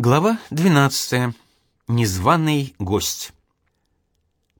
Глава 12. Незваный гость.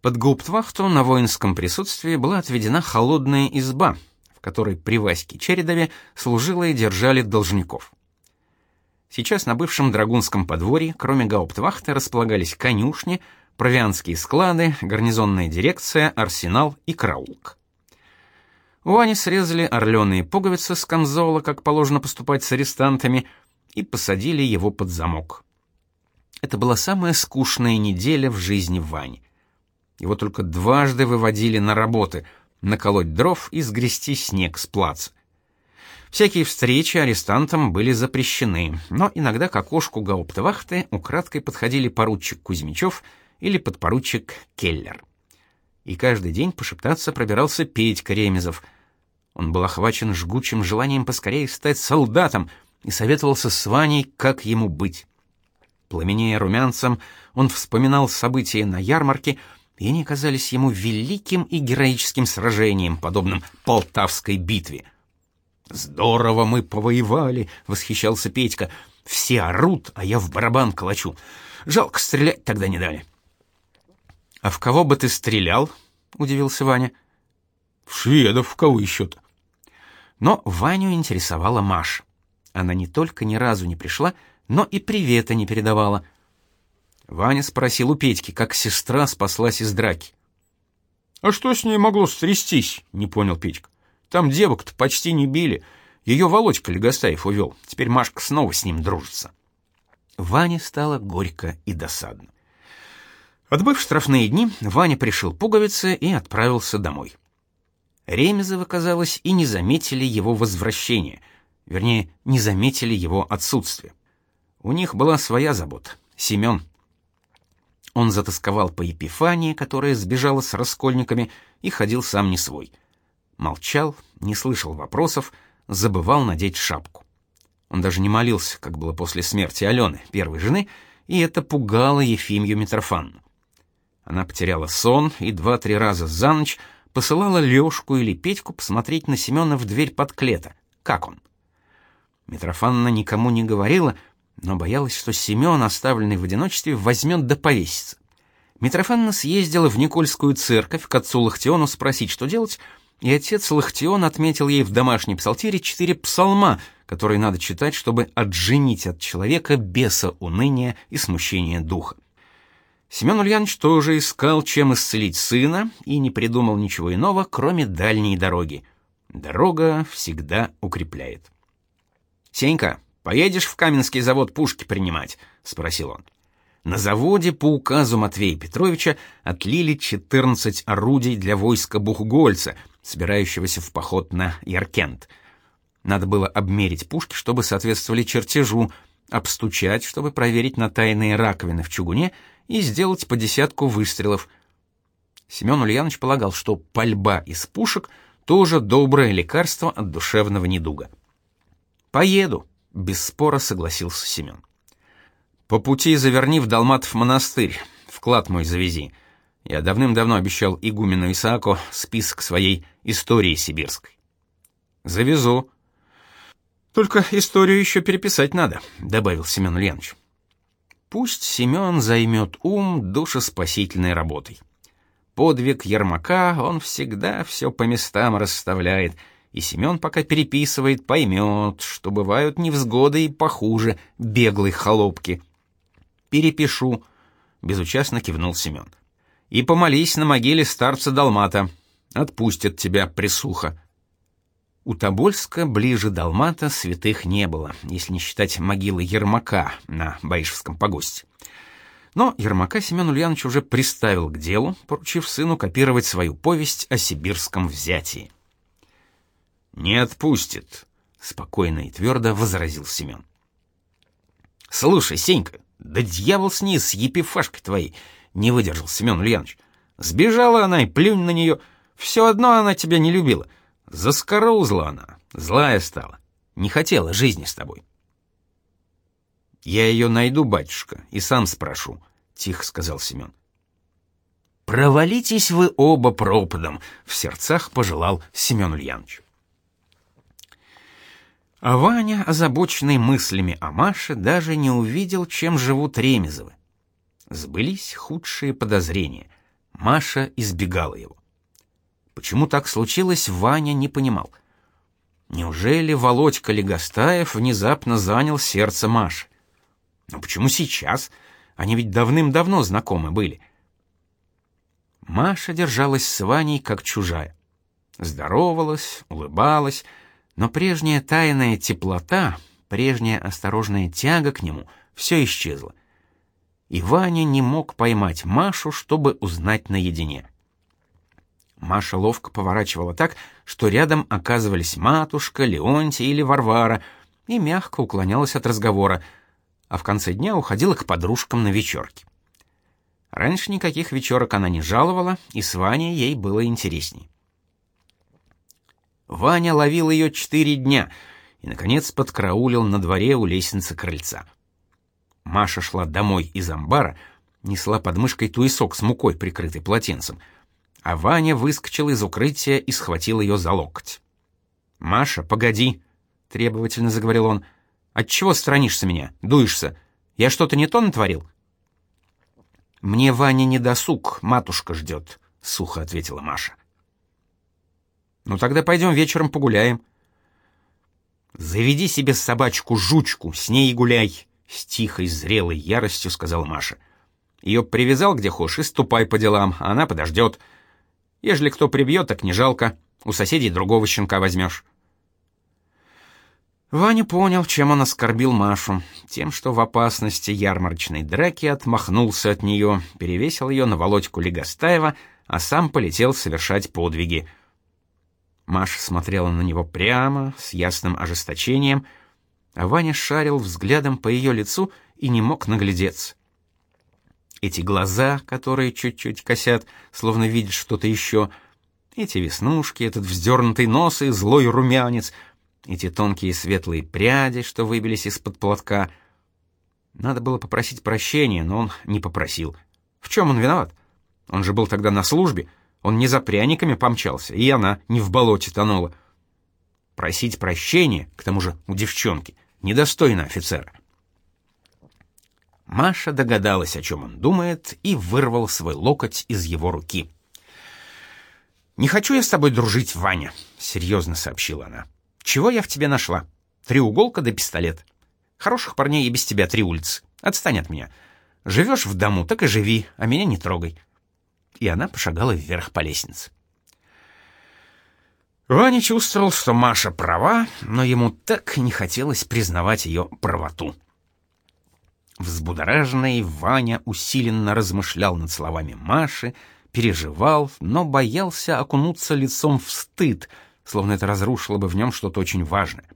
Под гауптвахту на воинском присутствии была отведена холодная изба, в которой при Ваське Чередове служилые держали должников. Сейчас на бывшем драгунском подворье, кроме гауптвахты, располагались конюшни, провианские склады, гарнизонная дирекция, арсенал и караулк. У Вани срезали орленые пуговицы с камзола, как положено поступать с арестантами – и посадили его под замок. Это была самая скучная неделя в жизни Вани. Его только дважды выводили на работы — наколоть дров и сгрести снег с плаца. Всякие встречи арестантам были запрещены, но иногда к окошку гауптвахты украдкой подходили поручик Кузьмичев или подпоручик Келлер. И каждый день пошептаться пробирался Петька Ремезов. Он был охвачен жгучим желанием поскорее стать солдатом — и советовался с Ваней, как ему быть. Пламенея румянцем, он вспоминал события на ярмарке, и они казались ему великим и героическим сражением, подобным Полтавской битве. «Здорово мы повоевали!» — восхищался Петька. «Все орут, а я в барабан колочу. Жалко, стрелять тогда не дали». «А в кого бы ты стрелял?» — удивился Ваня. «В шведов, в кого еще-то?» Но Ваню интересовала Маша. Она не только ни разу не пришла, но и привета не передавала. Ваня спросил у Петьки, как сестра спаслась из драки. «А что с ней могло стрястись?» — не понял Петька. «Там девок-то почти не били. Ее Володька Легостаев увел. Теперь Машка снова с ним дружится». Ване стало горько и досадно. Отбыв штрафные дни, Ваня пришил пуговицы и отправился домой. Ремезовы, казалось, и не заметили его возвращения — Вернее, не заметили его отсутствие. У них была своя забота — Семен. Он затасковал по Епифании, которая сбежала с раскольниками, и ходил сам не свой. Молчал, не слышал вопросов, забывал надеть шапку. Он даже не молился, как было после смерти Алены, первой жены, и это пугало Ефимью Митрофанну. Она потеряла сон и два-три раза за ночь посылала Лёшку или Петьку посмотреть на Семена в дверь под клета. Как он? Митрофанна никому не говорила, но боялась, что Семен, оставленный в одиночестве, возьмет да повесится. Митрофанна съездила в Никольскую церковь к отцу Лахтиону спросить, что делать, и отец Лахтион отметил ей в домашней псалтире четыре псалма, которые надо читать, чтобы отженить от человека беса уныния и смущения духа. Семен Ульянович тоже искал, чем исцелить сына, и не придумал ничего иного, кроме дальней дороги. Дорога всегда укрепляет. «Сенька, поедешь в Каменский завод пушки принимать?» — спросил он. На заводе по указу Матвея Петровича отлили 14 орудий для войска Бухгольца, собирающегося в поход на Яркент. Надо было обмерить пушки, чтобы соответствовали чертежу, обстучать, чтобы проверить на тайные раковины в чугуне и сделать по десятку выстрелов. Семен Ульянович полагал, что пальба из пушек тоже доброе лекарство от душевного недуга. Поеду, без спора согласился Семен. По пути заверни в Далматов монастырь, вклад мой завези. Я давным-давно обещал игумену Исааку список своей истории сибирской. Завезу. Только историю еще переписать надо, добавил Семен Ульянович. Пусть Семен займет ум душеспасительной работой. Подвиг Ермака он всегда все по местам расставляет — и Семен пока переписывает, поймет, что бывают невзгоды и похуже беглой холопки. «Перепишу», — безучастно кивнул Семен. «И помолись на могиле старца Далмата. Отпустят тебя присуха». У Тобольска ближе Далмата святых не было, если не считать могилы Ермака на Баишевском погосте. Но Ермака Семен Ульянович уже приставил к делу, поручив сыну копировать свою повесть о сибирском взятии. Не отпустит, спокойно и твердо возразил Семен. Слушай, Сенька, да дьявол с ней, с епифашкой твоей, не выдержал Семен Ульянович. Сбежала она и плюнь на нее. Все одно она тебя не любила. Заскорузла она, злая стала. Не хотела жизни с тобой. Я ее найду, батюшка, и сам спрошу, тихо сказал Семен. Провалитесь вы оба пропадом, в сердцах пожелал Семен Ульянович. А Ваня, озабоченный мыслями о Маше, даже не увидел, чем живут Ремезовы. Сбылись худшие подозрения. Маша избегала его. Почему так случилось, Ваня не понимал. Неужели Володька Легостаев внезапно занял сердце Маши? Но почему сейчас? Они ведь давным-давно знакомы были. Маша держалась с Ваней как чужая. Здоровалась, улыбалась, но прежняя тайная теплота, прежняя осторожная тяга к нему все исчезло. И Ваня не мог поймать Машу, чтобы узнать наедине. Маша ловко поворачивала так, что рядом оказывались матушка, Леонтий или Варвара, и мягко уклонялась от разговора, а в конце дня уходила к подружкам на вечерки. Раньше никаких вечерок она не жаловала, и с Ваней ей было интересней. Ваня ловил ее четыре дня и, наконец, подкраулил на дворе у лестницы крыльца. Маша шла домой из амбара, несла под мышкой туесок с мукой, прикрытый полотенцем, а Ваня выскочил из укрытия и схватил ее за локоть. «Маша, погоди!» — требовательно заговорил он. «Отчего странишься меня? Дуешься? Я что-то не то натворил?» «Мне Ваня не досуг, матушка ждет», — сухо ответила Маша. Ну тогда пойдем вечером погуляем. Заведи себе собачку-жучку, с ней и гуляй, с тихой, зрелой яростью сказала Маша. Ее привязал где хочешь и ступай по делам, а она подождет. Ежели кто прибьет, так не жалко, у соседей другого щенка возьмешь. Ваня понял, чем он оскорбил Машу, тем, что в опасности ярмарочной драки отмахнулся от нее, перевесил ее на Володьку Легостаева, а сам полетел совершать подвиги — Маша смотрела на него прямо, с ясным ожесточением, а Ваня шарил взглядом по ее лицу и не мог наглядеться. Эти глаза, которые чуть-чуть косят, словно видят что-то еще, эти веснушки, этот вздернутый нос и злой румянец, эти тонкие светлые пряди, что выбились из-под платка. Надо было попросить прощения, но он не попросил. В чем он виноват? Он же был тогда на службе, он не за пряниками помчался, и она не в болоте тонула. Просить прощения, к тому же у девчонки, недостойно офицера. Маша догадалась, о чем он думает, и вырвал свой локоть из его руки. «Не хочу я с тобой дружить, Ваня», — серьезно сообщила она. «Чего я в тебе нашла? Треуголка да пистолет. Хороших парней и без тебя три улицы. Отстань от меня. Живешь в дому, так и живи, а меня не трогай и она пошагала вверх по лестнице. Ваня чувствовал, что Маша права, но ему так не хотелось признавать ее правоту. Взбудораженный Ваня усиленно размышлял над словами Маши, переживал, но боялся окунуться лицом в стыд, словно это разрушило бы в нем что-то очень важное.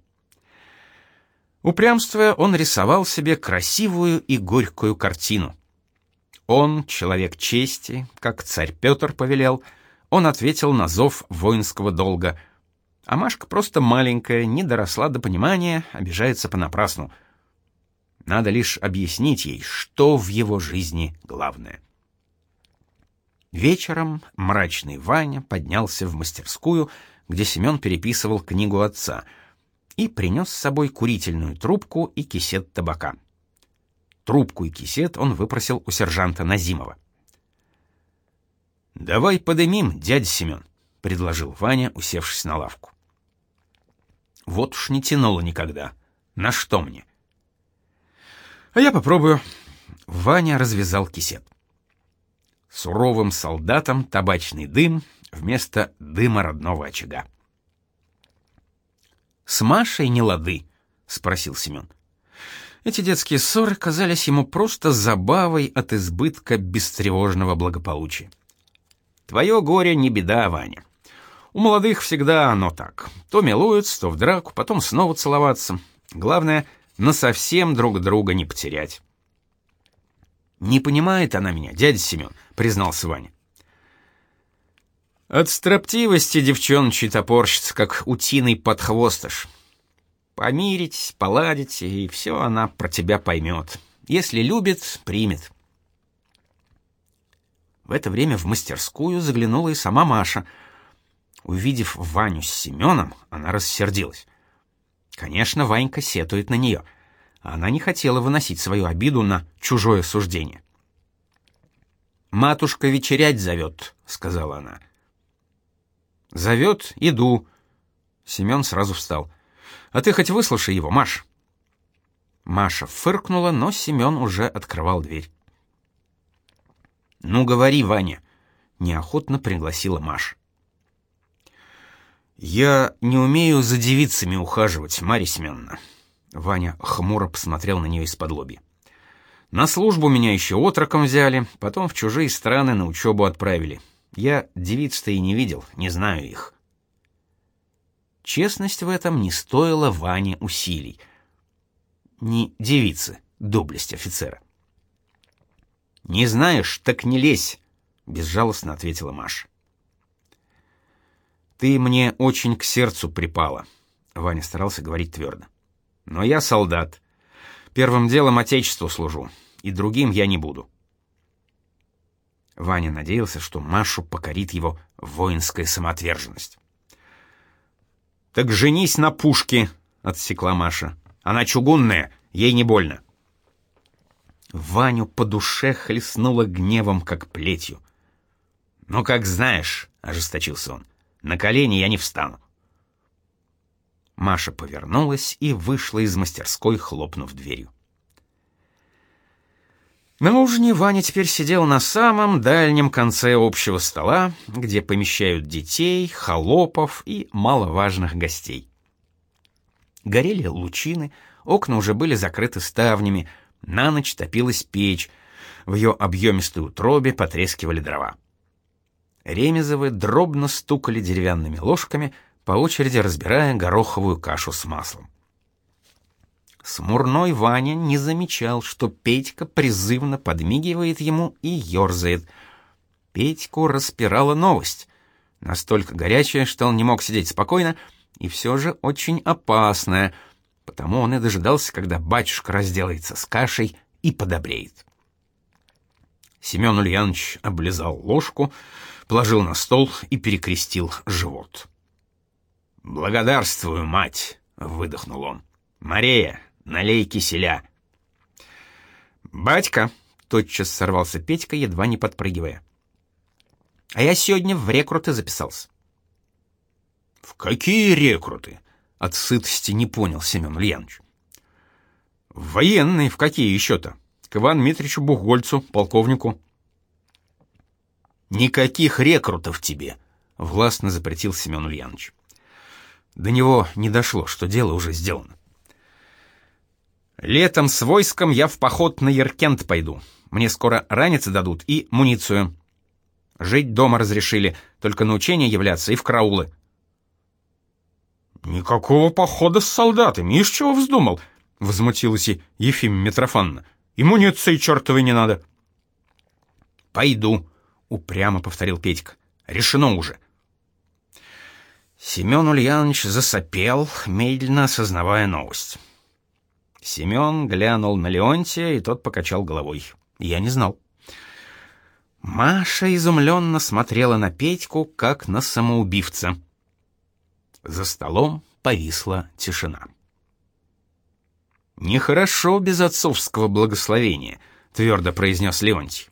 Упрямствуя, он рисовал себе красивую и горькую картину. Он, человек чести, как царь Петр повелел, он ответил на зов воинского долга. А Машка просто маленькая, не доросла до понимания, обижается понапрасну. Надо лишь объяснить ей, что в его жизни главное. Вечером мрачный Ваня поднялся в мастерскую, где Семен переписывал книгу отца, и принес с собой курительную трубку и кисет табака. Трубку и кисет он выпросил у сержанта Назимова. «Давай подымим, дядя Семен», — предложил Ваня, усевшись на лавку. «Вот уж не тянуло никогда. На что мне?» «А я попробую». Ваня развязал кисет. Суровым солдатам табачный дым вместо дыма родного очага. «С Машей не лады?» — спросил Семен. Эти детские ссоры казались ему просто забавой от избытка бестревожного благополучия. Твое горе не беда, Ваня. У молодых всегда оно так. То милуются, то в драку, потом снова целоваться. Главное, насовсем друг друга не потерять. «Не понимает она меня, дядя Семен», — признался Ваня. От строптивости девчоночий топорщится, как утиный подхвостыш помирить, поладить, и все она про тебя поймет. Если любит, примет. В это время в мастерскую заглянула и сама Маша. Увидев Ваню с Семеном, она рассердилась. Конечно, Ванька сетует на нее. Она не хотела выносить свою обиду на чужое суждение. «Матушка вечерять зовет», — сказала она. «Зовет, иду». Семен сразу встал. «А ты хоть выслушай его, Маш». Маша фыркнула, но Семен уже открывал дверь. «Ну, говори, Ваня», — неохотно пригласила Маша. «Я не умею за девицами ухаживать, Марья Семеновна». Ваня хмуро посмотрел на нее из-под лоби. «На службу меня еще отроком взяли, потом в чужие страны на учебу отправили. Я девиц-то и не видел, не знаю их». Честность в этом не стоила Ване усилий. Не девицы, доблесть офицера. «Не знаешь, так не лезь», — безжалостно ответила Маша. Ты мне очень к сердцу припала. Ваня старался говорить твердо. Но я солдат. Первым делом отечеству служу, и другим я не буду. Ваня надеялся, что Машу покорит его воинская самоотверженность. Так женись на пушке, отсекла Маша. Она чугунная, ей не больно. Ваню по душе хлестнуло гневом, как плетью. «Ну, как знаешь», — ожесточился он. На колени я не встану. Маша повернулась и вышла из мастерской, хлопнув дверью. На ужине Ваня теперь сидел на самом дальнем конце общего стола, где помещают детей, холопов и маловажных гостей. Горели лучины, окна уже были закрыты ставнями, на ночь топилась печь, в ее объемистой утробе потрескивали дрова. Ремезовы дробно стукали деревянными ложками, по очереди разбирая гороховую кашу с маслом. Смурной Ваня не замечал, что Петька призывно подмигивает ему и ерзает. Петьку распирала новость, настолько горячая, что он не мог сидеть спокойно, и все же очень опасная, потому он и дожидался, когда батюшка разделается с кашей и подобреет. Семен Ульянович облизал ложку, положил на стол и перекрестил живот. «Благодарствую, мать!» — выдохнул он. «Мария, налей киселя!» «Батька!» — тотчас сорвался Петька, едва не подпрыгивая. «А я сегодня в рекруты записался». «В какие рекруты?» — от сытости не понял Семен Ульянович. «В военные, в какие еще-то? К Ивану Дмитриевичу Бухгольцу, полковнику». Никаких рекрутов тебе, властно запретил Семен Ульянович. До него не дошло, что дело уже сделано. Летом с войском я в поход на Яркент пойду. Мне скоро раниться дадут и муницию. Жить дома разрешили, только на учения являться и в караулы. Никакого похода с солдатами, из чего вздумал? возмутилась Ефим Митрофановна. И муниции чертовой не надо. Пойду, упрямо повторил Петька. Решено уже. Семен Ульянович засопел, медленно осознавая новость. Семен глянул на Леонтия, и тот покачал головой. Я не знал. Маша изумленно смотрела на Петьку, как на самоубивца. За столом повисла тишина. «Нехорошо без отцовского благословения», — твердо произнес Леонтий.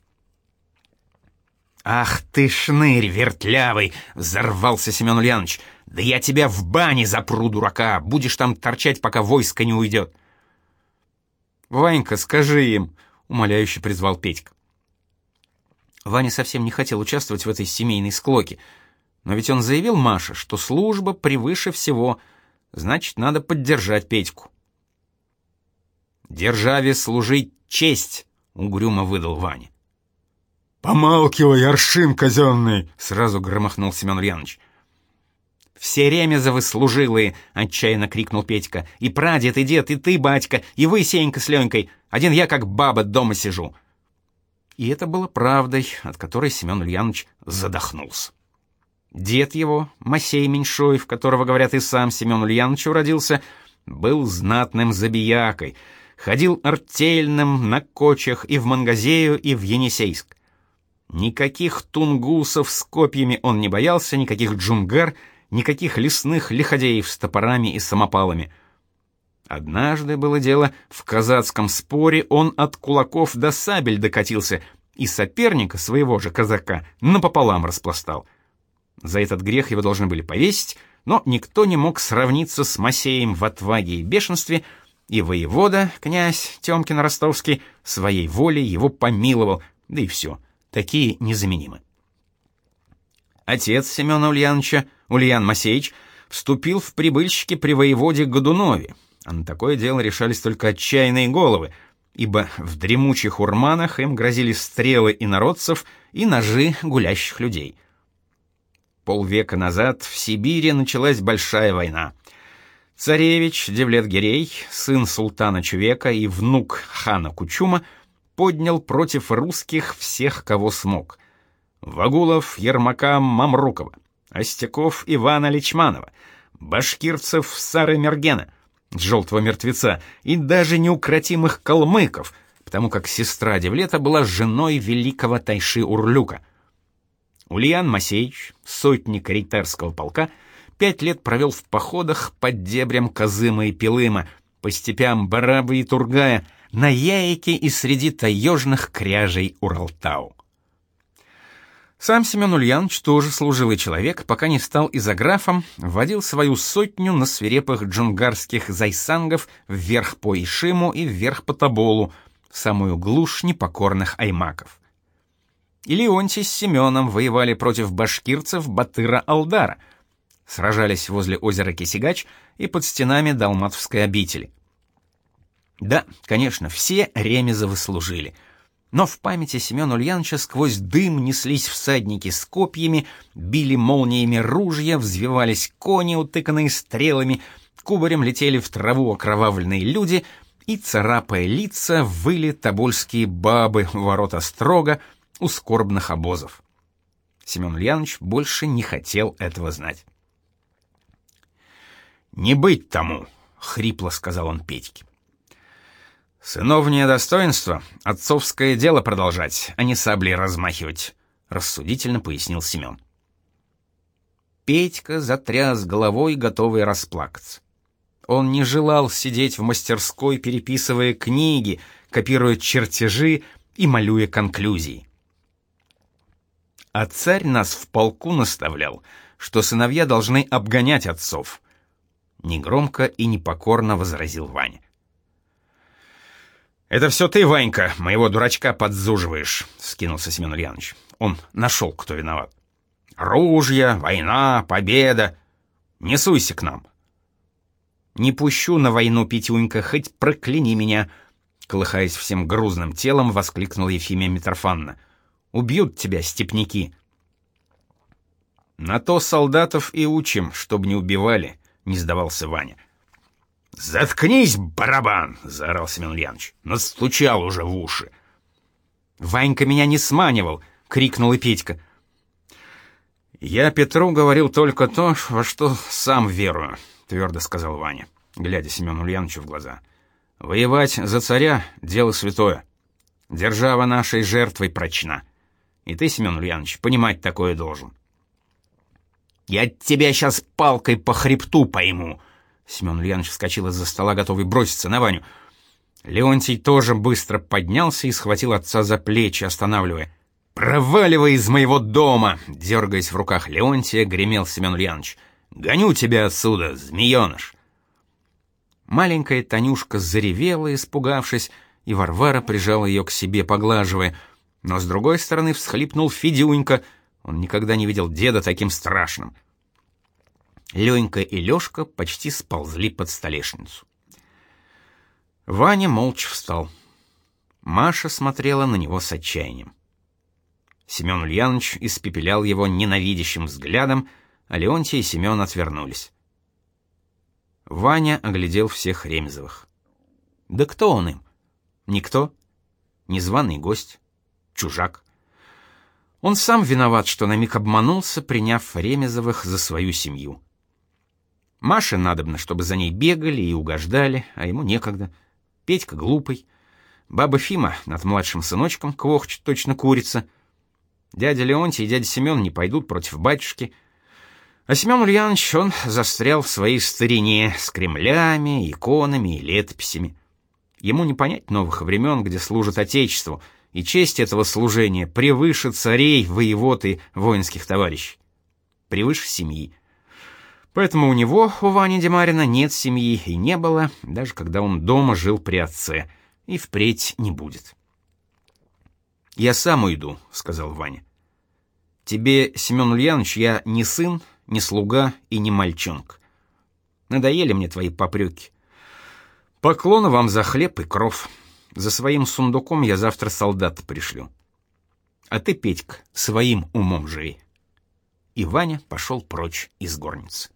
«Ах ты, шнырь вертлявый!» — взорвался Семен Ульянович. «Да я тебя в бане запру, дурака! Будешь там торчать, пока войско не уйдет!» «Ванька, скажи им!» — умоляюще призвал Петька. Ваня совсем не хотел участвовать в этой семейной склоке, но ведь он заявил Маше, что служба превыше всего, значит, надо поддержать Петьку. «Державе служить честь!» — угрюмо выдал Ваня. «Помалкивай, аршин казенный!» — сразу громохнул Семен Ульянович. «Все ремезовы служилые!» — отчаянно крикнул Петька. «И прадед, и дед, и ты, батька, и вы, Сенька с Ленькой. Один я, как баба, дома сижу». И это было правдой, от которой Семен Ульянович задохнулся. Дед его, Масей Меньшой, в которого, говорят, и сам Семен Ульянович уродился, был знатным забиякой, ходил артельным на кочах и в Мангазею, и в Енисейск. Никаких тунгусов с копьями он не боялся, никаких джунгар, никаких лесных лиходеев с топорами и самопалами. Однажды было дело, в казацком споре он от кулаков до сабель докатился и соперника своего же казака напополам распластал. За этот грех его должны были повесить, но никто не мог сравниться с Масеем в отваге и бешенстве, и воевода, князь Тёмкин Ростовский, своей волей его помиловал, да и все, такие незаменимы. Отец Семена Ульяновича, Ульян Масеевич, вступил в прибыльщики при воеводе Годунове, а на такое дело решались только отчаянные головы, ибо в дремучих урманах им грозили стрелы инородцев и ножи гулящих людей. Полвека назад в Сибири началась большая война. Царевич Девлет-Гирей, сын султана Чувека и внук хана Кучума, поднял против русских всех, кого смог. Вагулов, Ермака, Мамрукова, Остяков, Ивана Личманова, башкирцев Сары Мергена, желтого мертвеца и даже неукротимых калмыков, потому как сестра Девлета была женой великого Тайши Урлюка. Ульян Масеевич, сотник рейтарского полка, пять лет провел в походах под дебрям Казыма и Пилыма, по степям Барабы и Тургая, на Яйке и среди таежных кряжей Уралтау. Сам Семен Ульянович тоже служилый человек, пока не стал изографом, водил свою сотню на свирепых джунгарских зайсангов вверх по Ишиму и вверх по Тоболу, в самую глушь непокорных аймаков. И Леонтий с Семеном воевали против башкирцев Батыра Алдара, сражались возле озера Кисигач и под стенами Далматовской обители. Да, конечно, все Ремезовы служили, но в памяти Семена Ульяновича сквозь дым неслись всадники с копьями, били молниями ружья, взвивались кони, утыканные стрелами, кубарем летели в траву окровавленные люди — и, царапая лица, выли тобольские бабы в ворота строго, у скорбных обозов. Семен Ульянович больше не хотел этого знать. «Не быть тому!» — хрипло сказал он Петьке. «Сыновнее достоинство — отцовское дело продолжать, а не саблей размахивать», — рассудительно пояснил Семен. Петька затряс головой, готовый расплакаться. Он не желал сидеть в мастерской, переписывая книги, копируя чертежи и малюя конклюзии. А царь нас в полку наставлял, что сыновья должны обгонять отцов. Негромко и непокорно возразил Ваня. «Это все ты, Ванька, моего дурачка подзуживаешь», — скинулся Семен Ульянович. Он нашел, кто виноват. «Ружья, война, победа. Не суйся к нам». «Не пущу на войну, Петюнька, хоть прокляни меня», — колыхаясь всем грузным телом, воскликнула Ефимия Митрофанна. Убьют тебя степняки. На то солдатов и учим, чтобы не убивали, не сдавался Ваня. Заткнись, барабан, заорал Семен Ульянович. Настучал уже в уши. Ванька меня не сманивал, крикнул и Петька. Я Петру говорил только то, во что сам верую, твердо сказал Ваня, глядя Семену Ульяновичу в глаза. Воевать за царя дело святое. Держава нашей жертвой прочна. И ты, Семен Ульянович, понимать такое должен. Я тебя сейчас палкой по хребту пойму. Семен Ульянович вскочил из-за стола, готовый броситься на Ваню. Леонтий тоже быстро поднялся и схватил отца за плечи, останавливая. «Проваливай из моего дома!» — дергаясь в руках Леонтия, гремел Семен Ульянович. «Гоню тебя отсюда, змееныш!» Маленькая Танюшка заревела, испугавшись, и Варвара прижала ее к себе, поглаживая — но с другой стороны всхлипнул Федюнька, он никогда не видел деда таким страшным. Ленька и Лёшка почти сползли под столешницу. Ваня молча встал. Маша смотрела на него с отчаянием. Семен Ульянович испепелял его ненавидящим взглядом, а Леонтий и Семен отвернулись. Ваня оглядел всех Ремезовых. Да кто он им? Никто. Незваный гость чужак. Он сам виноват, что на миг обманулся, приняв Ремезовых за свою семью. Маше надобно, чтобы за ней бегали и угождали, а ему некогда. Петька глупый. Баба Фима над младшим сыночком квохчет точно курица. Дядя Леонтий и дядя Семен не пойдут против батюшки. А Семен Ульянович, он застрял в своей старине с кремлями, иконами и летописями. Ему не понять новых времен, где служит Отечеству, и честь этого служения превыше царей, воевод и воинских товарищей. Превыше семьи. Поэтому у него, у Вани Демарина, нет семьи и не было, даже когда он дома жил при отце, и впредь не будет. «Я сам уйду», — сказал Ваня. «Тебе, Семен Ульянович, я не сын, не слуга и не мальчонка. Надоели мне твои попреки. Поклоны вам за хлеб и кров. За своим сундуком я завтра солдата пришлю. А ты, Петька, своим умом живи. И Ваня пошел прочь из горницы.